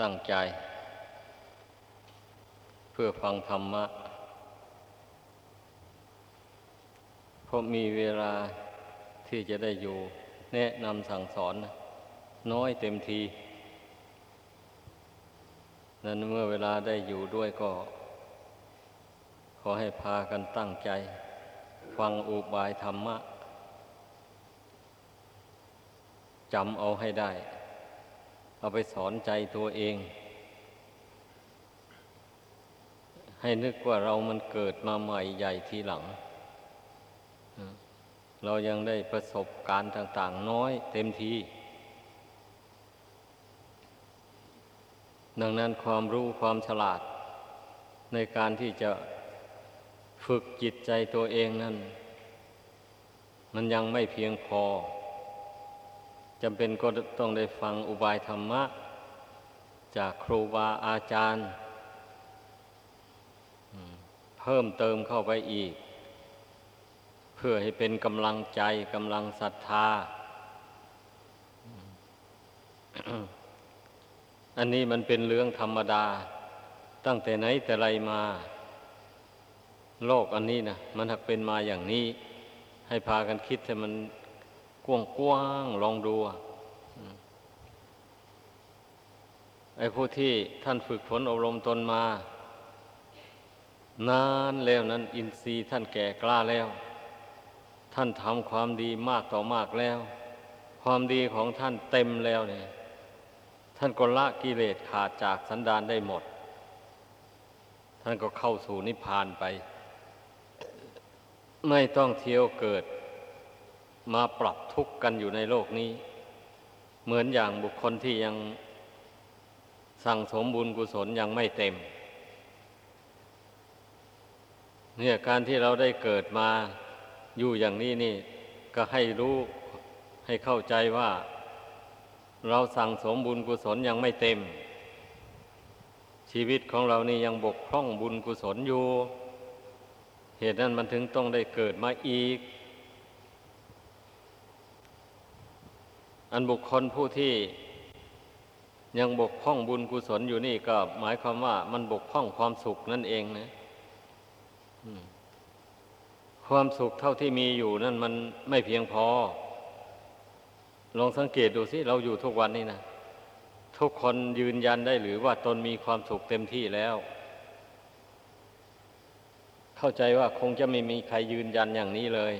ตั้งใจ เพื่อฟังธรรมะเพราะมีเวลาที่จะได้อยู่ แนะนำสั่งสอน น้อยเต็มที นั้นเมื่อเวลาได้อยู่ด้วยก็ ขอให้พากันตั้งใจ ฟังอุบายธรรมะจำเอาให้ได้ เอาไปสอนใจตัวเอง ให้นึกว่าเรามันเกิดมาใหม่ใหญ่ทีหลัง เรายังได้ประสบการณ์ต่าง ๆ น้อยเต็มทีดังนั้นความรู้ความฉลาด ในการที่จะฝึกจิตใจตัวเองนั้น มันยังไม่เพียงพอ จำเป็นก็ต้องได้ฟังอุบายธรรมะ จากครูบาอาจารย์เพิ่มเติมเข้าไปอีก เพื่อให้เป็นกำลังใจกำลังศรัทธา อันนี้มันเป็นเรื่องธรรมดา ตั้งแต่ไหนแต่ไรมา โลกอันนี้นะมันหักเป็นมาอย่างนี้ ให้พากันคิดให้มัน กว้างกว้างลองดูไอ้ผู้ที่ท่านฝึกฝนอบรมตนมา นานแล้วนั้น อินทรีย์ท่านแก่กล้าแล้ว ท่านทำความดีมากต่อมากแล้ว ความดีของท่านเต็มแล้วเนี่ย ท่านก็ละกิเลสขาดจากสันดานได้หมด ท่านก็เข้าสู่นิพพานไป ไม่ต้องเที่ยวเกิด มาปรับทุกข์กันอยู่ในโลกนี้ เหมือนอย่างบุคคลที่ยังสั่งสมบุญกุศลยังไม่เต็ม เนี่ยการที่เราได้เกิดมาอยู่อย่างนี้นี่ ก็ให้รู้ให้เข้าใจว่า เราสั่งสมบุญกุศลยังไม่เต็ม ชีวิตของเรานี่ยังบกพร่องบุญกุศลอยู่ เหตุนั้นมันถึงต้องได้เกิดมาอีก อันบุคคลผู้ที่ยังบกพร่องบุญกุศลอยู่นี่ก็หมายความว่ามันบกพร่องความสุขนั่นเองนะความสุขเท่าที่มีอยู่นั่นมันไม่เพียงพอ ลองสังเกตดูสิเราอยู่ทุกวันนี้นะทุกคนยืนยันได้หรือว่าตนมีความสุขเต็มที่แล้ว เข้าใจว่าคงจะไม่มีใครยืนยันอย่างนี้เลย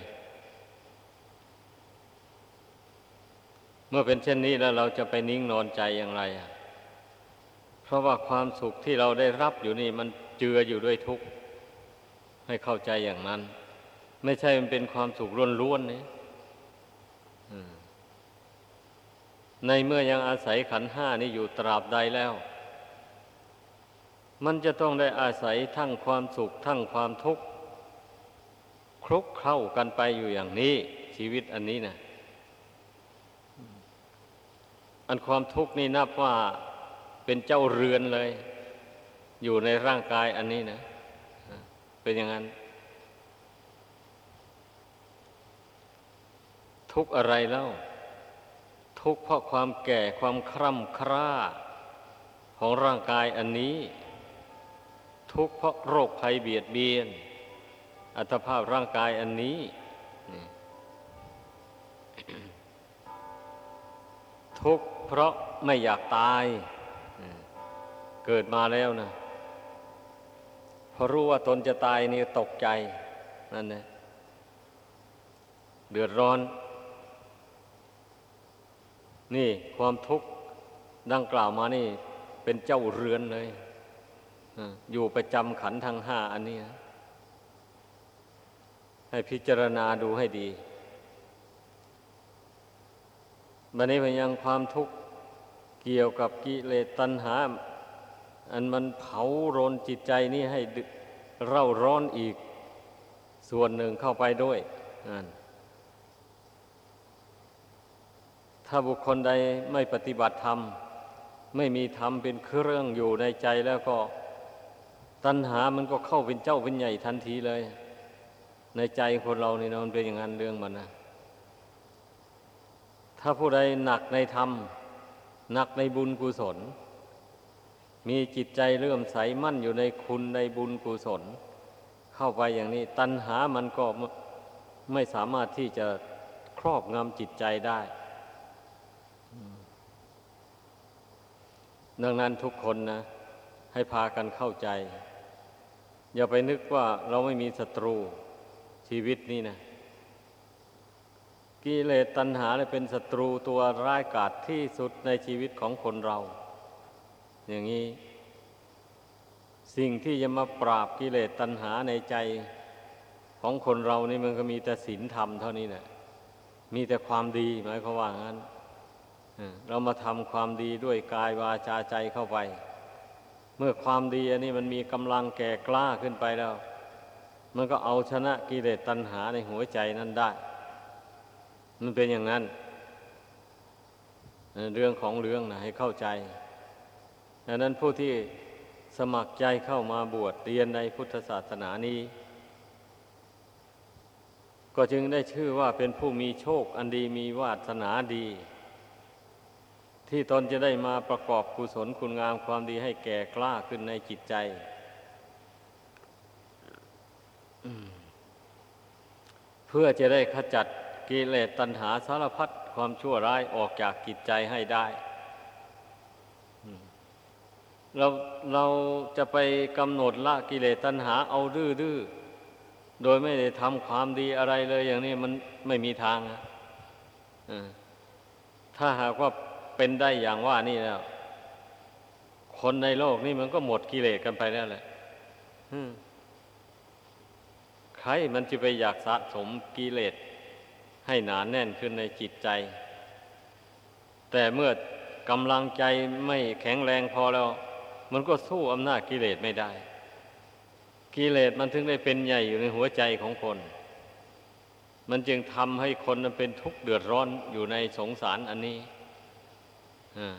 มื่อเป็นเช่นนี้แล้วเราจะไปนิ่งนอนใจอย่างไรเพราะว่าความสุขที่เราได้รับอยู่นี่มันเจืออยู่ด้วยทุกข์ให้เข้าใจอย่างนั้น ไม่ใช่มันเป็นความสุขล้วนๆนี่ในเมื่อยังอาศัยขันห้านี้อยู่ตราบใดแล้ว มันจะต้องได้อาศัยทั้งความสุขทั้งความทุกข์คลุกเข้ากันไปอยู่อย่างนี้ ชีวิตอันนี้นะ อันความทุกข์นี่นับว่าเป็นเจ้าเรือนเลย อยู่ในร่างกายอันนี้นะ เป็นอย่างนั้น ทุกอะไรแล้วทุกเพราะความแก่ความคร่ำคร่าของร่างกายอันนี้ ทุกเพราะโรคภัยเบียดเบียน อัตภาพร่างกายอันนี้ ทุกเพราะไม่อยากตายเกิดมาแล้วนะพอรู้ว่าตนจะตายนี่ตกใจนั่นนะเดือดร้อน นี่ความทุกข์ดังกล่าวมานี่ เป็นเจ้าเรือนเลยอยู่ประจำขันทั้งห้าอันนี้ ให้พิจารณาดูให้ดี บันนี้พยังความทุกข์เกี่ยวกับกิเลสตัณหา อันมันเผาโรนจิตใจนี่ให้เร่าร้อนอีก ส่วนหนึ่งเข้าไปด้วยถ้าบุคคลใดไม่ปฏิบัติธรรม ไม่มีธรรมเป็นเครื่องอยู่ในใจแล้วก็ตัณหามันก็เข้าเป็นเจ้าเป็นใหญ่ทันทีเลย ในใจคนเรานี่นะมันเป็นอย่างนั้นเรื่องมันนะ ถ้าผู้ใดหนักในธรรม หนักในบุญกุศล มีจิตใจเลื่อมใสมั่นอยู่ในคุณในบุญกุศล เข้าไปอย่างนี้ ตัณหามันก็ไม่ไม่สามารถที่จะครอบงำจิตใจได้ ดังนั้นทุกคนนะ ให้พากันเข้าใจ อย่าไปนึกว่าเราไม่มีศัตรูชีวิตนี่นะ กิเลสตัณหาเลยเป็นศัตรูตัวร้ายกาจที่สุดในชีวิตของคนเรา อย่างนี้ สิ่งที่จะมาปราบกิเลสตัณหาในใจของคนเรานี่มันก็มีแต่ศีลธรรมเท่านี้แหละมีแต่ความดีหมายความว่างั้นเออเรามาทำความดีด้วยกายวาจาใจเข้าไป เมื่อความดีอันนี้มันมีกำลังแก่กล้าขึ้นไปแล้ว มันก็เอาชนะกิเลสตัณหาในหัวใจนั้นได้ มันเป็นอย่างนั้น เรื่องของเรื่องนะให้เข้าใจดังนั้นผู้ที่สมัครใจเข้ามาบวชเรียนในพุทธศาสนานี้ ก็จึงได้ชื่อว่าเป็นผู้มีโชคอันดีมีวาสนาดี ที่ตนจะได้มาประกอบกุศลคุณงามความดีให้แก่กล้าขึ้นในจิตใจเพื่อจะได้ขจัด กิเลสตัณหาสารพัดความชั่วร้ายออกจากจิตใจให้ได้เราเราจะไปกำหนดละกิเลสตัณหาเอาดื้อดื้อโดยไม่ได้ทำความดีอะไรเลยอย่างนี้มันไม่มีทางนะถ้าหากว่าเป็นได้อย่างว่านี่แล้ว คนในโลกนี่มันก็หมดกิเลสกันไปแล้วแหละใครมันจะไปอยากสะสมกิเลส ให้หนานแน่นขึ้นในจิตใจ แต่เมื่อกำลังใจไม่แข็งแรงพอแล้ว มันก็สู้อำนาจกิเลสไม่ได้ กิเลสมันถึงได้เป็นใหญ่อยู่ในหัวใจของคน มันจึงทำให้คนนั้นเป็นทุกข์เดือดร้อนอยู่ในสงสารอันนี้อ่า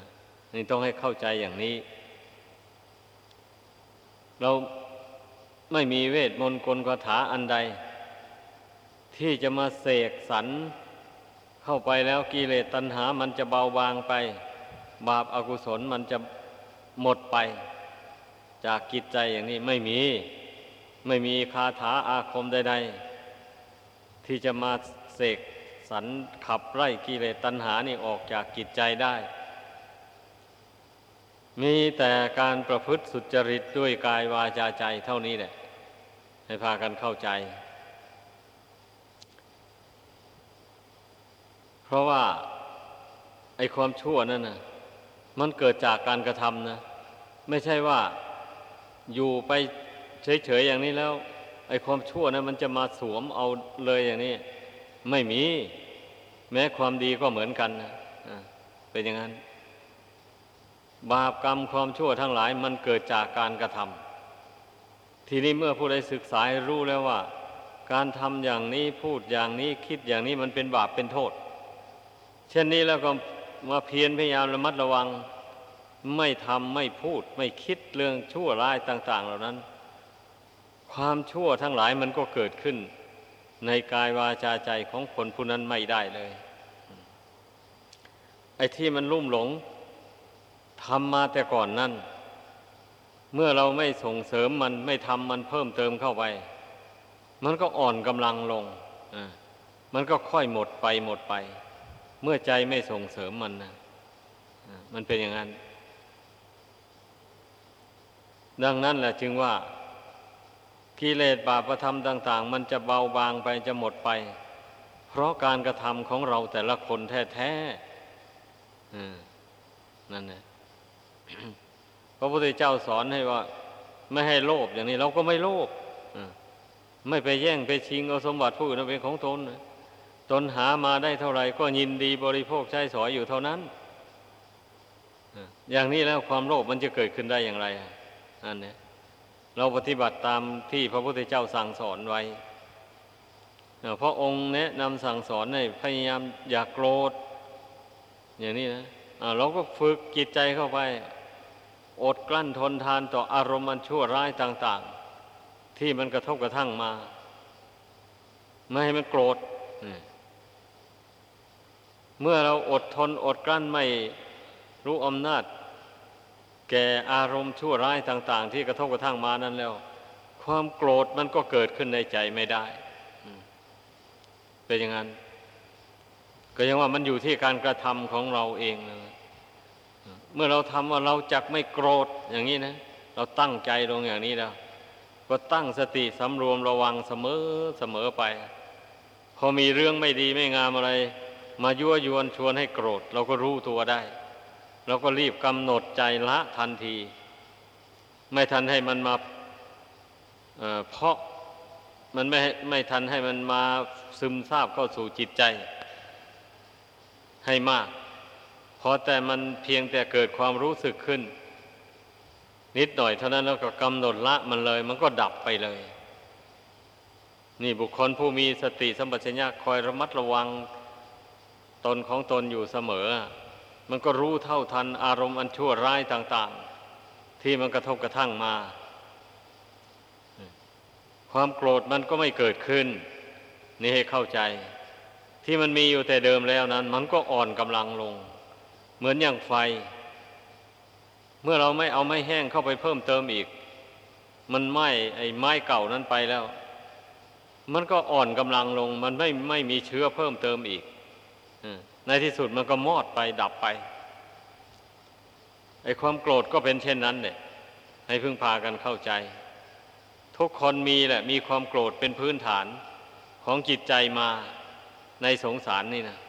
นี่ต้องให้เข้าใจอย่างนี้ เราไม่มีเวทมนต์กลคาถาอันใด ที่จะมาเสกสรรเข้าไปแล้วกิเลสตัณหามันจะเบาบางไป บาปอากุศลมันจะหมดไป จากกิจใจอย่างนี้ไม่มี ไม่มีคาถาอาคมใด ๆ ที่จะมาเสกสรรขับไล่กิเลสตัณหานี่ออกจากกิจใจได้ มีแต่การประพฤติสุจริตด้วยกายวาจาใจเท่านี้แหละให้พากันเข้าใจ เพราะว่าไอ้ความชั่วนั่นนะมันเกิดจากการกระทำนะ ไม่ใช่ว่าอยู่ไปเฉยๆอย่างนี้แล้ว ไอ้ความชั่วนะมันจะมาสวมเอาเลยอย่างนี้ ไม่มี แม้ความดีก็เหมือนกันนะเป็นอย่างนั้น บาปกรรมความชั่วทั้งหลาย มันเกิดจากการกระทำทีนี้เมื่อผู้ใดศึกษารู้แล้วว่า การทำอย่างนี้พูดอย่างนี้คิดอย่างนี้มันเป็นบาปเป็นโทษ เช่นนี้แล้วก็มาเพียรพยายามระมัดระวัง ไม่ทำไม่พูด ไม่คิดเรื่องชั่วร้ายต่าง ๆ เหล่านั้น ความชั่วทั้งหลายมันก็เกิดขึ้น ในกายวาจาใจของคนผู้นั้นไม่ได้เลย ไอ้ที่มันลุ่มหลงทำมาแต่ก่อนนั่น เมื่อเราไม่ส่งเสริมมันไม่ทำมันเพิ่มเติมเข้าไป มันก็อ่อนกำลังลง มันก็ค่อยหมดไปหมดไป เมื่อใจไม่ส่งเสริมมันนะมันเป็นอย่างนั้น ดังนั้นแหละจึงว่ากิเลสบาปธรรมต่าง ๆ มันจะเบาบางไปจะหมดไป เพราะการกระทำของเราแต่ละคนแท้ๆนั่นแหละพระพุทธเจ้าสอนให้ว่า ไม่ให้โลภอย่างนี้เราก็ไม่โลภไม่ไปแย่งไปชิงเอาสมบัติผู้อื่นเป็นของตน ตนหามาได้เท่าไหร่ก็ยินดีบริโภคใช้สอยอยู่เท่านั้น อย่างนี้แล้วความโลภมันจะเกิดขึ้นได้อย่างไรอันนี้เราปฏิบัติตามที่พระพุทธเจ้าสั่งสอนไว้เพราะองค์แนะนำสั่งสอนให้พยายามอย่ากโกรธ อย่างนี้นะเราก็ฝึกจิตใจเข้าไป อดกลั้นทนทานต่ออารมณ์มันชั่วร้ายต่าง ๆ ที่มันกระทบกระทั่งมา ไม่ให้มันโกรธ เมื่อเราอดทนอดกลั้นไม่รู้อำนาจ แก่อารมณ์ชั่วร้ายต่าง ๆ ที่กระทบกระทั่งมานั้นแล้ว ความโกรธมันก็เกิดขึ้นในใจไม่ได้เป็นอย่างนั้น ก็ยังว่ามันอยู่ที่การกระทำของเราเองนะเมื่อเราทำว่าเราจักไม่โกรธอย่างนี้นะ เราตั้งใจลงอย่างนี้แล้ว ก็ตั้งสติสำรวมระวังเสมอเสมอไป พอมีเรื่องไม่ดีไม่งามอะไร มายั่วยวนชวนให้โกรธ เราก็รู้ตัวได้ เราก็รีบกำหนดใจละทันที ไม่ทันให้มันมาเพราะมันไม่ไม่ทันให้มันมาซึมซาบเข้าสู่จิตใจ ให้มากพอแต่มันเพียงแต่เกิดความรู้สึกขึ้น นิดหน่อยเท่านั้นแล้วก็กำหนดละมันเลย มันก็ดับไปเลย นี่บุคคลผู้มีสติสัมปชัญญะคอยระมัดระวัง ตนของตนอยู่เสมอ มันก็รู้เท่าทันอารมณ์อันชั่วร้ายต่าง ๆ ที่มันกระทบกระทั่งมา ความโกรธมันก็ไม่เกิดขึ้น นี่ให้เข้าใจ ที่มันมีอยู่แต่เดิมแล้วนั้น มันก็อ่อนกำลังลง เหมือนอย่างไฟ เมื่อเราไม่เอาไม้แห้งเข้าไปเพิ่มเติมอีก มันไหม้ไอ้ไม้เก่านั้นไปแล้วมันก็อ่อนกำลังลง มันไม่ไม่มีเชื้อเพิ่มเติมอีก ในที่สุดมันก็มอดไปดับไปไอ้ความโกรธก็เป็นเช่นนั้นเนี่ยให้พึ่งพากันเข้าใจ ทุกคนมีแหละ มีความโกรธเป็นพื้นฐานของจิตใจมาในสงสารนี่นะ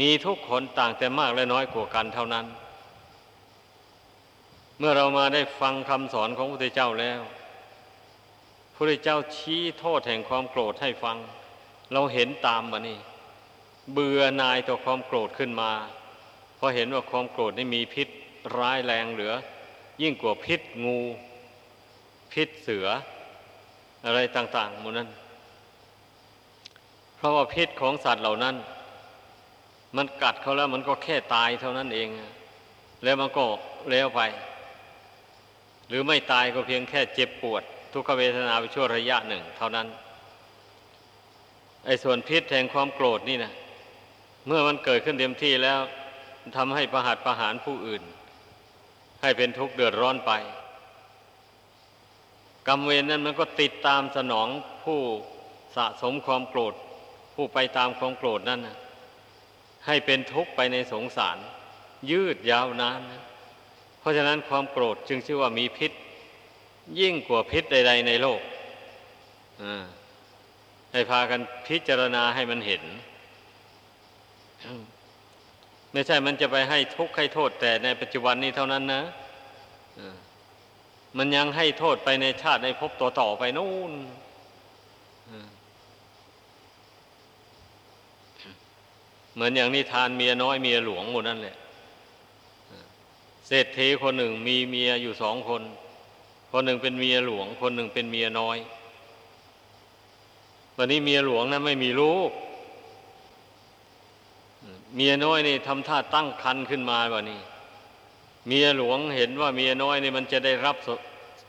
มีทุกคนต่างแต่มากและน้อยกว่ากันเท่านั้น เมื่อเรามาได้ฟังคำสอนของพระพุทธเจ้าแล้วพระพุทธเจ้าชี้โทษแห่งความโกรธให้ฟัง เราเห็นตามมานี่ เบื่อนายต่อความโกรธขึ้นมา เพราะเห็นว่าความโกรธนี่มีพิษร้ายแรงเหลือ ยิ่งกว่าพิษงู พิษเสือ อะไรต่างๆหมดนั้น เพราะว่าพิษของสัตว์เหล่านั้น มันกัดเขาแล้วมันก็แค่ตายเท่านั้นเอง แล้วมันก็แล้วไป หรือไม่ตายก็เพียงแค่เจ็บปวด ทุกขเวทนาไปชั่วระยะหนึ่ง เท่านั้นไอ้ส่วนพิษแห่งความโกรธนี่นะ เมื่อมันเกิดขึ้นเต็มที่แล้วทำให้ประหัตประหารผู้อื่น ให้เป็นทุกข์เดือดร้อนไป กรรมเวรนั้นมันก็ติดตามสนองผู้สะสมความโกรธ ผู้ไปตามความโกรธนั่นนะให้เป็นทุกข์ไปในสงสาร ยืดยาวนานนะเพราะฉะนั้นความโกรธจึงชื่อว่ามีพิษ ยิ่งกว่าพิษใด ๆ ในโลกให้พากันพิจารณาให้มันเห็น ไม่ใช่มันจะไปให้ทุกข์ให้โทษแต่ในปัจจุบันนี้เท่านั้นนะมันยังให้โทษไปในชาติในภพต่อต่อไปนู่นเหมือนอย่างนิทานเมียน้อยเมียหลวงหมดนั่นแหละเศรษฐีคนหนึ่งมีเมียอยู่สองคน คนหนึ่งเป็นเมียหลวง คนหนึ่งเป็นเมียน้อย วันนี้เมียหลวงนะั้นไม่มีลูก เมียน้อยนี่ทำท่าตั้งคันขึ้นมาแบบนี้ เมียหลวงเห็นว่าเมียน้อยนี่มันจะได้รับ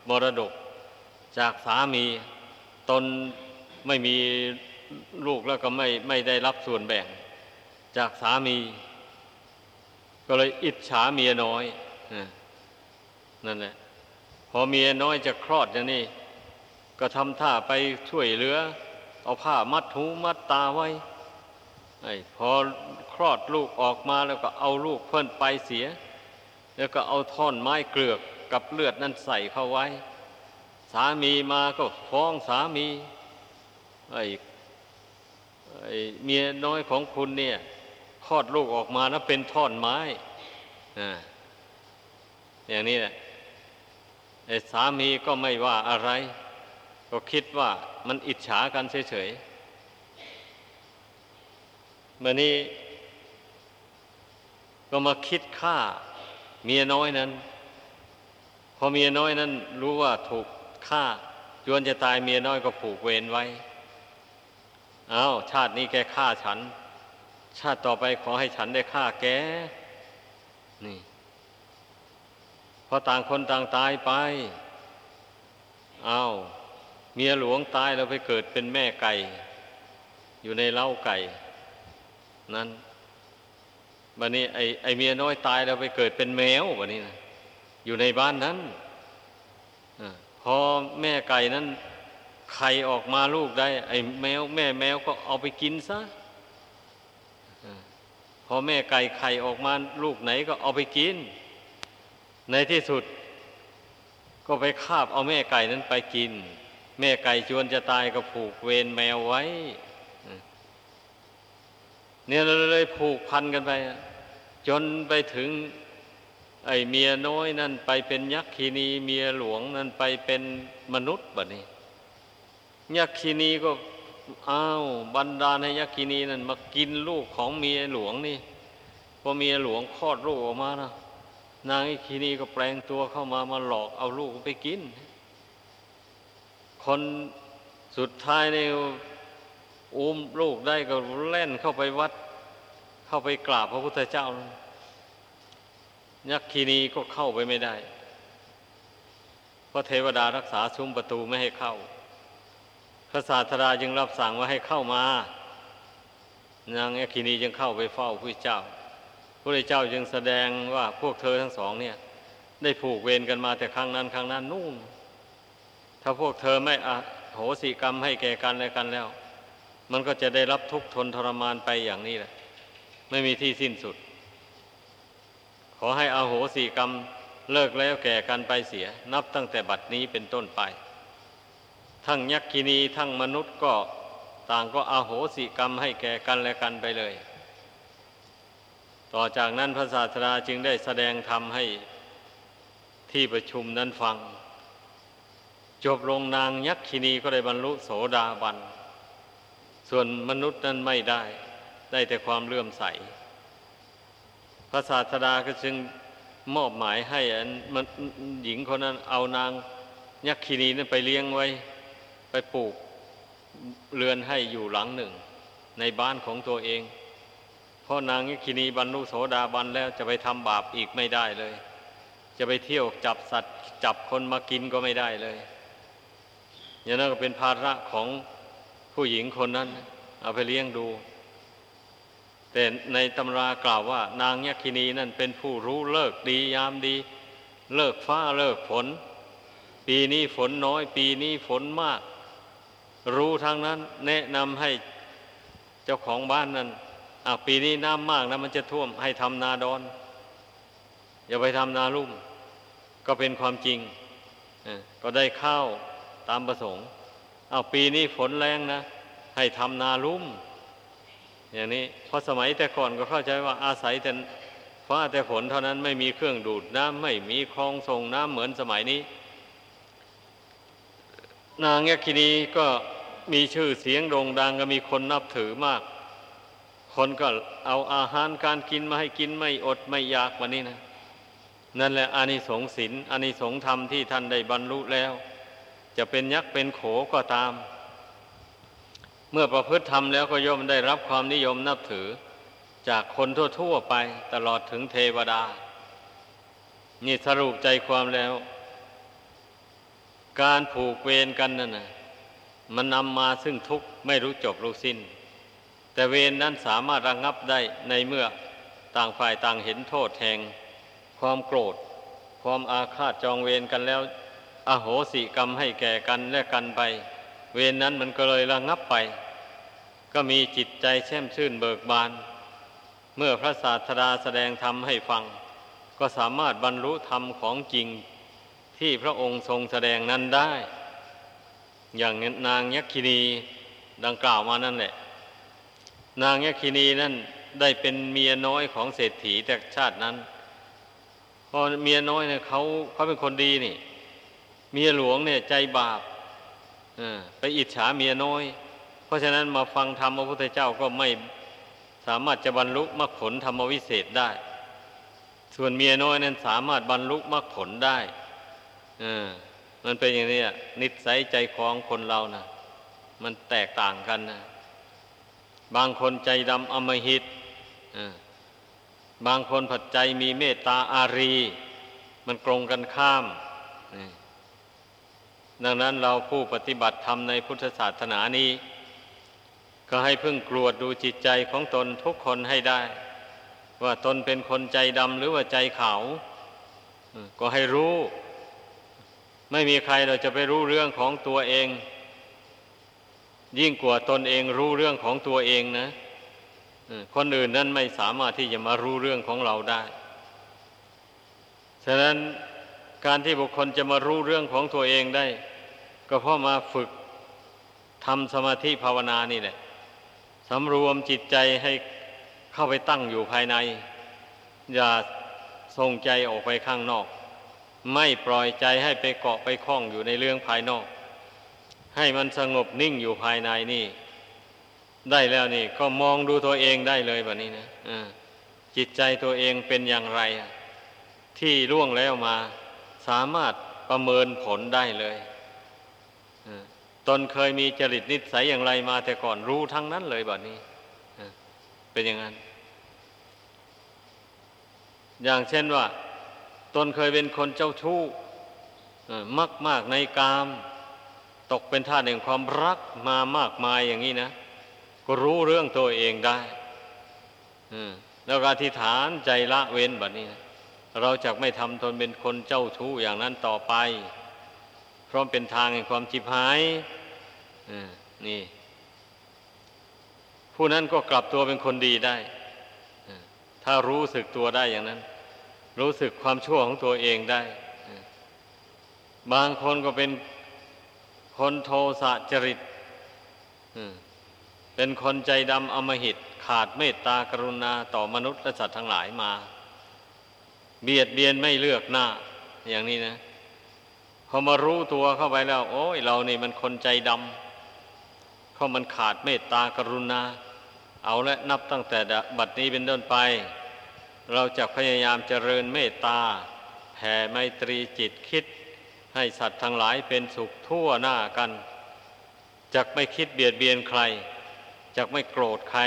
มรดกจากสามีตนไม่มีลูกแล้วก็ไม่ไม่ได้รับส่วนแบ่ง จากสามี ก็เลยอิจฉาเมียน้อยนั่นแหละพอเมียน้อยจะคลอดอย่างนี้ก็ทำท่าไปช่วยเหลือ เอาผ้ามัดหูมัดตาไว้ไอ้พอ คลอดลูกออกมาแล้วก็เอาลูกเพิ่นไปเสีย แล้วก็เอาท่อนไม้เกลือกกับเลือดนั่นใส่เข้าไว้ สามีมาก็ฟ้องสามีไอ้ไอ้เมียน้อยของคุณเนี่ยคลอดลูกออกมานะเป็นท่อนไม้อ่าอย่างนี้แหละไอ้สามีก็ไม่ว่าอะไร ก็คิดว่ามันอิจฉากันเฉยๆเมื่อนี้ ก็มาคิดฆ่าเมียน้อยนั้น พอเมียน้อยนั้น รู้ว่าถูกฆ่าจวนจะตายเมียน้อยก็ผูกเวรไว้อา้าวชาตินี้แกฆ่าฉัน ชาติต่อไปขอให้ฉันได้ฆ่าแก นี่พอต่างคนต่างตายไปอา้าวเมียหลวงตายแล้วไปเกิดเป็นแม่ไก่ อยู่ในเล้าไก่ นั้น บันนี้ไอไอเมียน้อยตายแล้วไปเกิดเป็นแมวบันนี้นะอยู่ในบ้านนั้นอพอแม่ไก่นั้นไข่ออกมาลูกได้ ไอ้แมว แม่แมวก็เอาไปกินซะพอแม่ไก่ไข่ออกมาลูกไหนก็เอาไปกิน ในที่สุด ก็ไปคาบเอาแม่ไก่นั้นไปกิน แม่ไก่จวนจะตายก็ผูกเวรแมวไว้เนี่ยเราเลยผูกพันกันไป จนไปถึง ไอเมียน้อยนั่นไปเป็นยักษินีเมียหลวงนั่นไปเป็นมนุษย์แบบนี้ยักษินีก็อ้าวบรรดาให้ยักษินีนั่นมากินลูกของเมียหลวงนี่พอเมียหลวงคลอดลูกออกมานะนางยักษินีก็แปลงตัวเข้ามามาหลอกเอาลูกไปกิน คนสุดท้ายเนี่ยอุ้มลูกได้ก็เล่นเข้าไปวัด เข้าไปกราบพระพุทธเจ้า ยักษินีก็เข้าไปไม่ได้ เพราะเทวดารักษาซุ้มประตูไม่ให้เข้า พระศาสดาจึงรับสั่งว่าให้เข้ามานางยักษินีจึงเข้าไปเฝ้าพระเจ้าพระเจ้าจึงแสดงว่าพวกเธอทั้งสองเนี่ย ได้ผูกเวรกันมาแต่ครั้งนั้นครั้งนั้นนู่น ถ้าพวกเธอไม่อโหสิกรรมให้แก่กันและกันแล้ว มันก็จะได้รับทุกข์ทนทรมานไปอย่างนี้แหละ ไม่มีที่สิ้นสุด ขอให้อาโหสิกรรมเลิกแล้วแก่กันไปเสีย นับตั้งแต่บัดนี้เป็นต้นไป ทั้งยักษินีทั้งมนุษย์ก็ต่างก็อาโหสิกรรมให้แก่กันและกันไปเลย ต่อจากนั้นพระศาสดาจึงได้แสดงธรรมให้ที่ประชุมนั้นฟัง จบลงนางยักษินีก็ได้บรรลุโสดาบัน ส่วนมนุษย์นั้นไม่ได้ ได้แต่ความเลื่อมใส พระศาสดาก็จึงมอบหมายให้อันมันหญิงคนนั้นเอานางยักษินีนั้นไปเลี้ยงไว้ ไปปลูกเรือนให้อยู่หลังหนึ่ง ในบ้านของตัวเอง เพราะนางยักษินีบรรลุโสดาบันแล้วจะไปทำบาปอีกไม่ได้เลย จะไปเที่ยวจับสัตว์จับคนมากินก็ไม่ได้เลยอย่างนั้นก็เป็นภาระของผู้หญิงคนนั้น เอาไปเลี้ยงดู แต่ในตำรากล่าวว่า นางยักษินีนั่นเป็นผู้รู้เลิกดียามดี เลิกฟ้าเลิกฝน ปีนี้ฝนน้อย ปีนี้ฝนมาก รู้ทางนั้นแนะนำให้เจ้าของบ้านนั้นอะปีนี้น้ำมากนะมันจะท่วมให้ทำนาดอน อย่าไปทำนาลุ่ม ก็เป็นความจริง ก็ได้ข้าวตามประสงค์ เอาปีนี้ฝนแรงนะ ให้ทำนาลุ่ม อย่างนี้เพราะสมัยแต่ก่อนก็เข้าใจว่าอาศัยแต่ฟ้าแต่ฝนเท่านั้นไม่มีเครื่องดูดน้ำไม่มีคลองส่งน้ำเหมือนสมัยนี้ นางยักษินีก็มีชื่อเสียงโด่งดังก็มีคนนับถือมาก คนก็เอาอาหารการกินมาให้กินไม่อดไม่อยากวันนี้นะ นั่นแหละอานิสงส์ศีลอานิสงส์ธรรมที่ท่านได้บรรลุแล้ว จะเป็นยักษ์เป็นโขก็ตาม เมื่อประพฤติธรรมแล้วก็ย่อมได้รับความนิยมนับถือ จากคนทั่วๆไปตลอดถึงเทวดา นี่สรุปใจความแล้ว การผูกเวรกันนั่นนะมันนำมาซึ่งทุกข์ไม่รู้จบรู้สิ้น แต่เวรนั้นสามารถระงงับได้ในเมื่อต่างฝ่ายต่างเห็นโทษแห่ง ความโกรธ ความอาฆาตจองเวรกันแล้ว อโหสิกรรมให้แก่กันและกันไป เวรนั้นมันก็เลยระงงับไป ก็มีจิตใจแช่มชื่นเบิกบาน เมื่อพระศาสดาแสดงธรรมให้ฟัง ก็สามารถบรรลุธรรมของจริงที่พระองค์ทรงแสดงนั้นได้ อย่างนางยักษินีดังกล่าวมานั่นแหละ นางยักษินีนั่นได้เป็นเมียน้อยของเศรษฐีแต่ชาตินั้น พอเมียน้อยเนี่ยเขาเขาเป็นคนดีนี่ เมียหลวงเนี่ยใจบาป ไปอิจฉาเมียน้อย เพราะฉะนั้นมาฟังธรรมพระพุทธเจ้าก็ไม่สามารถจะบรรลุมรรคผลธรรมวิเศษได้ ส่วนเมียน้อยนั้นสามารถบรรลุมรรคผลได้อมันเป็นอย่างนี้นิสัยใจคองคนเรานะมันแตกต่างกันนะบางคนใจดำอมหิตบางคนผัดใจมีเมตตาอารี มันตรงกันข้าม ดังนั้นเราผู้ปฏิบัติธรรมในพุทธศาสนานี้ ก็ให้พึ่งกรวดดูจิตใจของตนทุกคนให้ได้ ว่าตนเป็นคนใจดำหรือว่าใจขาวก็ให้รู้ ไม่มีใครเราจะไปรู้เรื่องของตัวเอง ยิ่งกว่าตนเองรู้เรื่องของตัวเองนะคนอื่นนั้นไม่สามารถที่จะมารู้เรื่องของเราได้ ฉะนั้น การที่บุคคลจะมารู้เรื่องของตัวเองได้ ก็เพราะมาฝึกทำสมาธิภาวนานี่แหละสำรวมจิตใจให้เข้าไปตั้งอยู่ภายใน อย่าส่งใจออกไปข้างนอก ไม่ปล่อยใจให้ไปเกาะไปคล้องอยู่ในเรื่องภายนอก ให้มันสงบนิ่งอยู่ภายในนี่ ได้แล้วนี่ ก็มองดูตัวเองได้เลยแบบนี้นะะจิตใจตัวเองเป็นอย่างไร ที่ล่วงแล้วมา สามารถประเมินผลได้เลยตนเคยมีจริตนิสัยอย่างไรมาแต่ก่อนรู้ทั้งนั้นเลยแบบนี้เป็นอย่างนั้น อย่างเช่นว่า ตนเคยเป็นคนเจ้าชู้มากมากในกาม ตกเป็นท่าแห่งความรักมามากมายอย่างนี้นะ ก็รู้เรื่องตัวเองได้แล้วก็อธิษฐานใจละเว้นแบบนี้นะ เราจะไม่ทำตนเป็นคนเจ้าชู้อย่างนั้นต่อไป เพราะเป็นทางแห่งความจิบหายนี่ ผู้นั้นก็กลับตัวเป็นคนดีได้ ถ้ารู้สึกตัวได้อย่างนั้น รู้สึกความชั่วของตัวเองได้ บางคนก็เป็นคนโทสะจริตเป็นคนใจดำอมหิตขาดเมตตากรุณาต่อมนุษย์และสัตว์ทั้งหลายมา เบียดเบียนไม่เลือกหน้า อย่างนี้นะพอมารู้ตัวเข้าไปแล้ว โอ้ยเรานี่มันคนใจดำเพราะมันขาดเมตตากรุณา เอาและนับตั้งแต่บัดนี้เป็นต้นไป เราจะพยายามเจริญเมตตาแผ่ไมตรีจิตคิด ให้สัตว์ทั้งหลายเป็นสุขทั่วหน้ากันจะไม่คิดเบียดเบียนใครจะไม่โกรธใคร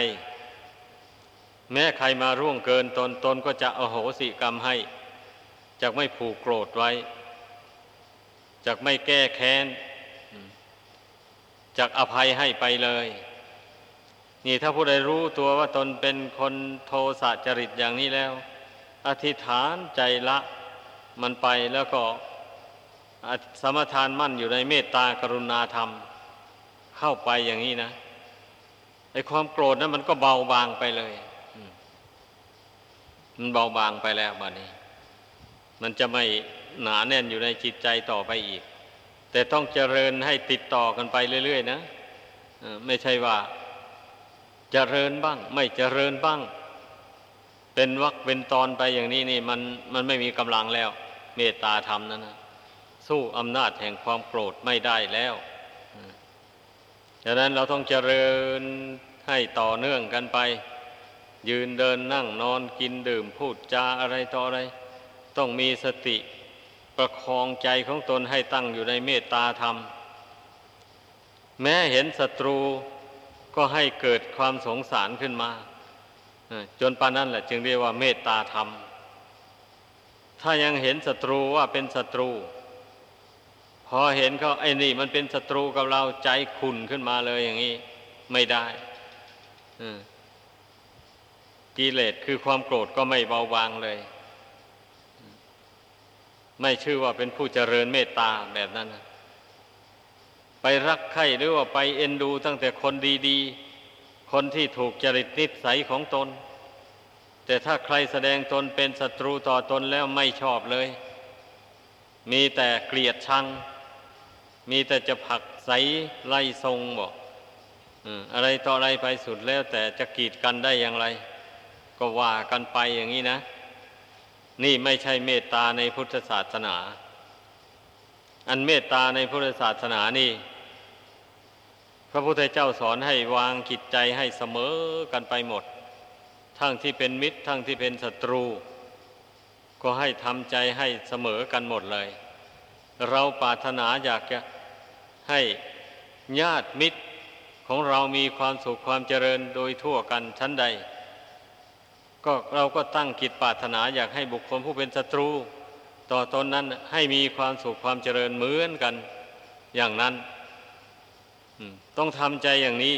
แม้ใครมาร่วงเกินตนตนก็จะอโหสิกรรมให้จะไม่ผูกโกรธไว้จะไม่แก้แค้นจักอภัยให้ไปเลย นี่ถ้าผู้ใดรู้ตัวว่าตนเป็นคนโทสะจริตอย่างนี้แล้ว อธิษฐานใจละมันไปแล้วก็สมทานมั่นอยู่ในเมตตากรุณาธรรม เข้าไปอย่างนี้นะไอ้ความโกรธนั้นมันก็เบาบางไปเลย มันเบาบางไปแล้วบัดนี้ มันจะไม่หนาแน่นอยู่ในจิตใจต่อไปอีก แต่ต้องเจริญให้ติดต่อกันไปเรื่อย ๆ นะไม่ใช่ว่าเจริญบ้าง ไม่เจริญบ้าง เป็นวักเป็นตอนไปอย่างนี้นี่มันมันไม่มีกำลังแล้ว เมตตาธรรมนั่นนะสู้อำนาจแห่งความโกรธไม่ได้แล้วดังนั้นเราต้องเจริญให้ต่อเนื่องกันไป ยืนเดินนั่งนอนกินดื่มพูดจาอะไรต่ออะไร ต้องมีสติประคองใจของตนให้ตั้งอยู่ในเมตตาธรรม แม้เห็นศัตรูก็ให้เกิดความสงสารขึ้นมา จนปานนั้นแหละจึงเรียกว่าเมตตาธรรม ถ้ายังเห็นศัตรูว่าเป็นศัตรู พอเห็นเขาไอ้นี่มันเป็นศัตรูกับเราใจขุนขึ้นมาเลยอย่างนี้ ไม่ได้ กิเลสคือความโกรธก็ไม่เบาบางเลย ไม่ชื่อว่าเป็นผู้เจริญเมตตาแบบนั้นนะไปรักใครหรือว่าไปเอ็นดูตั้งแต่คนดีๆ คนที่ถูกจริตนิสัยของตน แต่ถ้าใครแสดงตนเป็นศัตรูต่อตนแล้วไม่ชอบเลย มีแต่เกลียดชัง มีแต่จะผักใสไล่ทรงบอกอะไรต่ออะไรไปสุดแล้วแต่จะกีดกันได้อย่างไร ก็ว่ากันไปอย่างนี้นะ นี่ไม่ใช่เมตตาในพุทธศาสนา อันเมตตาในพุทธศาสนานี่ พระพุทธเจ้าสอนให้วางจิตใจให้เสมอกันไปหมด ทั้งที่เป็นมิตร ทั้งที่เป็นศัตรู ก็ให้ทำใจให้เสมอกันหมดเลย เราปรารถนาอยากจะให้ญาติมิตรของเรามีความสุขความเจริญโดยทั่วกันชั้นใด ก็เราก็ตั้งกิจปรารถนาอยากให้บุคคลผู้เป็นศัตรู ต่อตอนนั้นให้มีความสุขความเจริญเหมือนกันอย่างนั้น ต้องทำใจอย่างนี้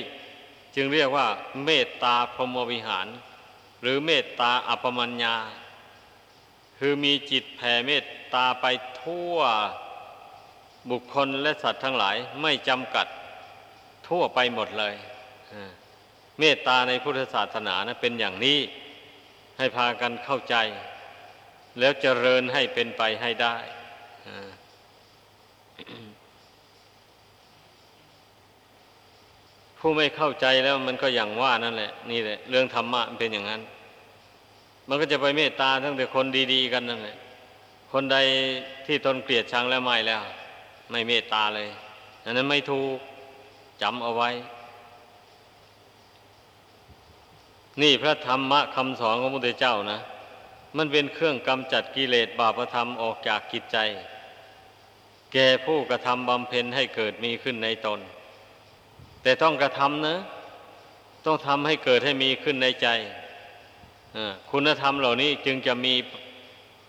จึงเรียกว่า เมตตาพรหมวิหาร หรือเมตตาอัปมัญญา คือมีจิตแผ่เมตตาไปทั่วบุคคลและสัตว์ทั้งหลายไม่จำกัดทั่วไปหมดเลย เมตตาในพุทธศาสนานะเป็นอย่างนี้ ให้พากันเข้าใจ แล้วเจริญให้เป็นไปให้ได้ ผู้ไม่เข้าใจแล้วมันก็อย่างว่านั่นแหละ นี่แหละ เรื่องธรรมะมันเป็นอย่างนั้น มันก็จะไปเมตตาทั้งแต่คนดี ๆ กันนั่นแหละ คนใดที่ตนเกลียดชังแล้วไม่แล้ว ไม่เมตตาเลยอันนั้นไม่ถูกจำเอาไว้ นี่พระธรรมะคำสอนของพระพุทธเจ้านะ มันเป็นเครื่องกำจัดกิเลสบาปธรรมออกจากกิจใจ แก่ผู้กระทำบำเพ็ญให้เกิดมีขึ้นในตน แต่ต้องกระทำนะ ต้องทำให้เกิดให้มีขึ้นในใจ คุณธรรมเหล่านี้จึงจะมี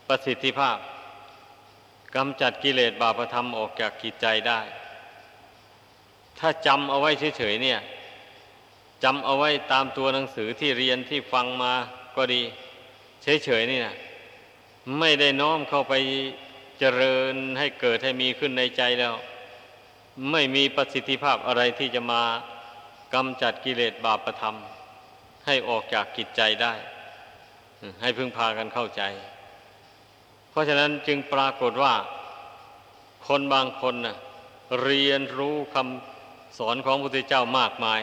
ประสิทธิภาพกำจัดกิเลสบาปธรรมออกจากกิจใจได้ ถ้าจำเอาไว้เฉยๆเนี่ย จำเอาไว้ตามตัวหนังสือที่เรียนที่ฟังมาก็ดี เฉยๆนี่นะไม่ได้น้อมเข้าไปเจริญให้เกิดให้มีขึ้นในใจแล้ว ไม่มีประสิทธิภาพอะไรที่จะมากำจัดกิเลสบาปธรรม ให้ออกจากกิจใจได้ ให้พึ่งพากันเข้าใจ เพราะฉะนั้นจึงปรากฏว่า คนบางคนนะเรียนรู้คำสอนของพระพุทธเจ้ามากมาย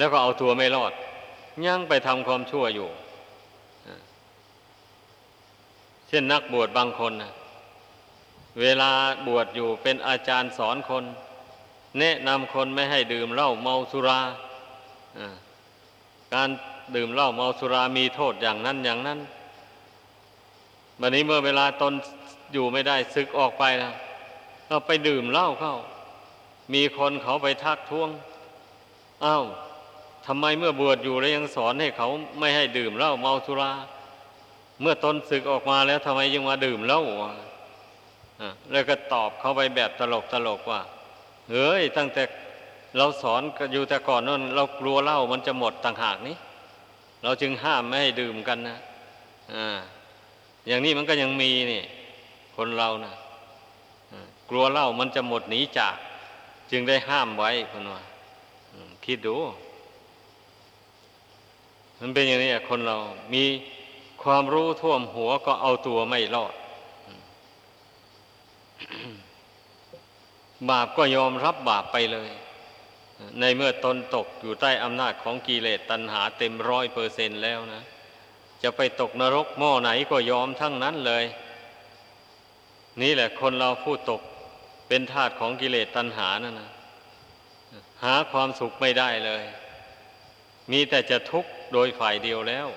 แล้วก็เอาตัวไม่รอด ยังไปทำความชั่วอยู่ เช่นนักบวชบางคนนะเวลาบวชอยู่เป็นอาจารย์สอนคน แนะนำคนไม่ให้ดื่มเหล้าเมาสุรา การดื่มเหล้าเมาสุรามีโทษอย่างนั้นอย่างนั้นบัดนี้เมื่อเวลาตนอยู่ไม่ได้ซึกออกไปนะก็ไปดื่มเหล้าเข้า มีคนเขาไปทักท้วงอ้าวำไมเมื่อบวชอยู่แล้วยังสอนให้เขาไม่ให้ดื่มเหล้าเมาสุรา เมื่อตนศึกออกมาแล้วทำไมยังมาดื่มเหล้าแล้วก็ตอบเขาไปแบบตลกตลกว่าเฮ้ยตั้งแต่เราสอนอยู่แต่ก่อนนั่นเรากลัวเหล้ามันจะหมดต่างหากนี้เราจึงห้ามไม่ให้ดื่มกันนะอ่าอย่างนี้มันก็ยังมีนี่ คนเรานะกลัวเหล้ามันจะหมดหนีจาก จึงได้ห้ามไว้คนว่าคิดดู มันเป็นอย่างนี้คนเรามีความรู้ท่วมหัวก็เอาตัวไม่รอด บาปก็ยอมรับบาปไปเลย ในเมื่อตนตกอยู่ใต้อำนาจของกิเลสตัณหาเต็มร้อยเปอร์เซนแล้วนะ จะไปตกนรกหม้อไหนก็ยอมทั้งนั้นเลย นี่แหละคนเราผู้ตกเป็นทาสของกิเลสตัณหานั่นนะหาความสุขไม่ได้เลย มีแต่จะทุกข์ โดยฝ่ายเดียวแล้ว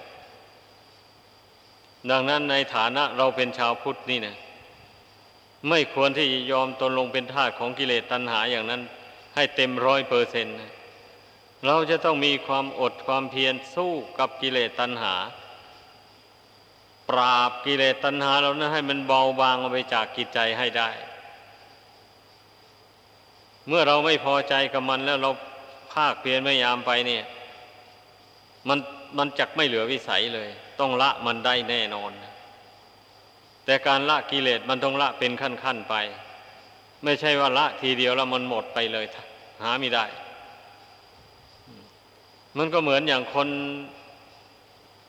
ดังนั้นในฐานะเราเป็นชาวพุทธนี่นะไม่ควรที่จะยอมตนลงเป็นทาสของกิเลสตัณหาอย่างนั้น ให้เต็มร้อยเปอร์เซ็นต์เราจะต้องมีความอดความเพียรสู้กับกิเลสตัณหา ปราบกิเลสตัณหาเรานะให้มันเบาบางออกไปจากกิจใจให้ได้ เมื่อเราไม่พอใจกับมันแล้วเราภาคเพียรไม่ยามไปเนี่ย มันมันจักไม่เหลือวิสัยเลย ต้องละมันได้แน่นอน แต่การละกิเลสมันต้องละเป็นขั้นๆไป ไม่ใช่ว่าละทีเดียวแล้วมันหมดไปเลย หาไม่ได้ มันก็เหมือนอย่างคน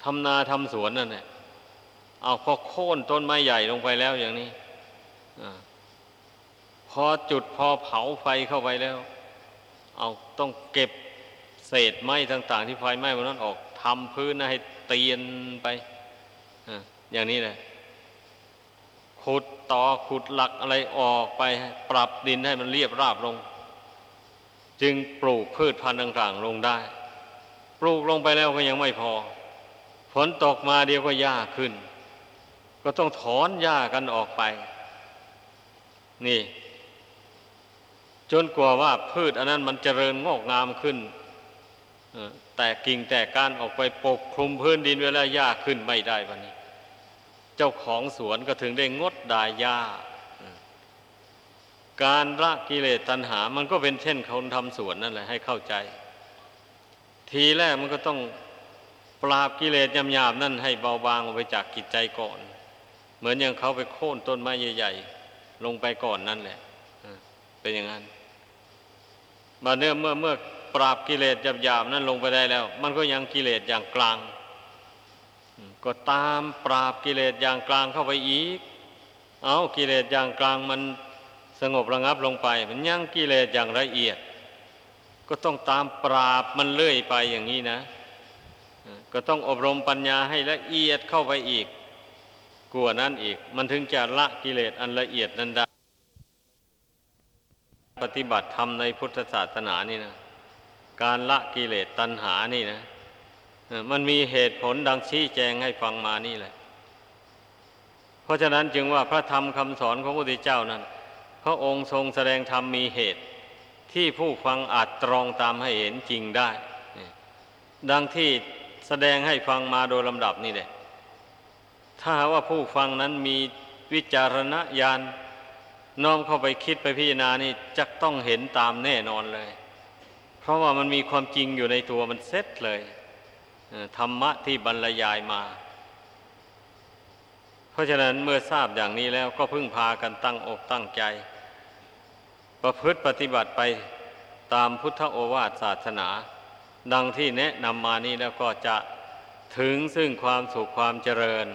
ทำนาทำสวนนั่นแหละเอาพอโค่นต้นไม้ใหญ่ลงไปแล้วอย่างนี้อพอจุดพอเผาไฟเข้าไปแล้ว เอาต้องเก็บ เศษไม้ต่าง ๆ ที่ไฟไหม้วันนั้นออกทำพื้นให้เตียนไปอย่างนี้เลยขุดต่อขุดหลักอะไรออกไป ปรับดินให้มันเรียบราบลง จึงปลูกพืชพันธุ์ต่าง ๆ ลงได้ ปลูกลงไปแล้วก็ยังไม่พอฝนตกมาเดียวก็หญ้าขึ้น ก็ต้องถอนหญ้ากันออกไป นี่ จนกว่าว่าพืชอันนั้นมันเจริญงอกงามขึ้น แต่กิ่งแต่การออกไปปกคลุมพื้นดินเวลาหญ้าขึ้นไม่ได้วันนี้ เจ้าของสวนก็ถึงได้งดดายหญ้า การละกิเลสตัณหา มันก็เป็นเช่นคนทำสวนนั่นแหละให้เข้าใจ ทีแรกมันก็ต้องปราบกิเลสยำยาบนั่นให้เบาบางออกไปจากกิจใจก่อน เหมือนอย่างเขาไปโค่นต้นไม้ใหญ่ ๆ ลงไปก่อนนั่นแหละเป็นอย่างนั้นมาเนื่อเมื่อเมื่อ ปราบกิเลสหยาบๆนั้นลงไปได้แล้ว มันก็ยังกิเลสอย่างกลาง ก็ตามปราบกิเลสอย่างกลางเข้าไปอีก เอากิเลสอย่างกลางมันสงบระงับลงไป มันยังกิเลสอย่างละเอียด ก็ต้องตามปราบมันเลื่อยไปอย่างนี้นะ ก็ต้องอบรมปัญญาให้ละเอียดเข้าไปอีกกลัวนั้นอีก มันถึงจะละกิเลสอันละเอียดนั้นได้ปฏิบัติธรรมในพุทธศาสนานี่นะ การละกิเลสตัณหานี่นะมันมีเหตุผลดังชี้แจงให้ฟังมานี่แหละ เพราะฉะนั้นจึงว่าพระธรรมคำสอนของพระพุทธเจ้านั้น พระองค์ทรงแสดงธรรมมีเหตุ ที่ผู้ฟังอาจตรองตามให้เห็นจริงได้ ดังที่แสดงให้ฟังมาโดยลำดับนี่แหละ ถ้าว่าผู้ฟังนั้นมีวิจารณญาณน้อมเข้าไปคิดไปพิจารณานี่จะต้องเห็นตามแน่นอนเลย เพราะว่ามันมีความจริงอยู่ในตัวมันเซ็ตเลยธรรมะที่บรรยายมา เพราะฉะนั้นเมื่อทราบอย่างนี้แล้วก็พึ่งพากันตั้งอกตั้งใจ ประพฤติปฏิบัติไปตามพุทธโอวาทศาสนา ดังที่แนะนำมานี้แล้วก็จะถึงซึ่งความสุขความเจริญ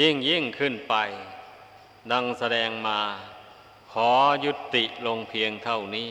ยิ่งยิ่งขึ้นไป ดังแสดงมา ขอยุติลงเพียงเท่านี้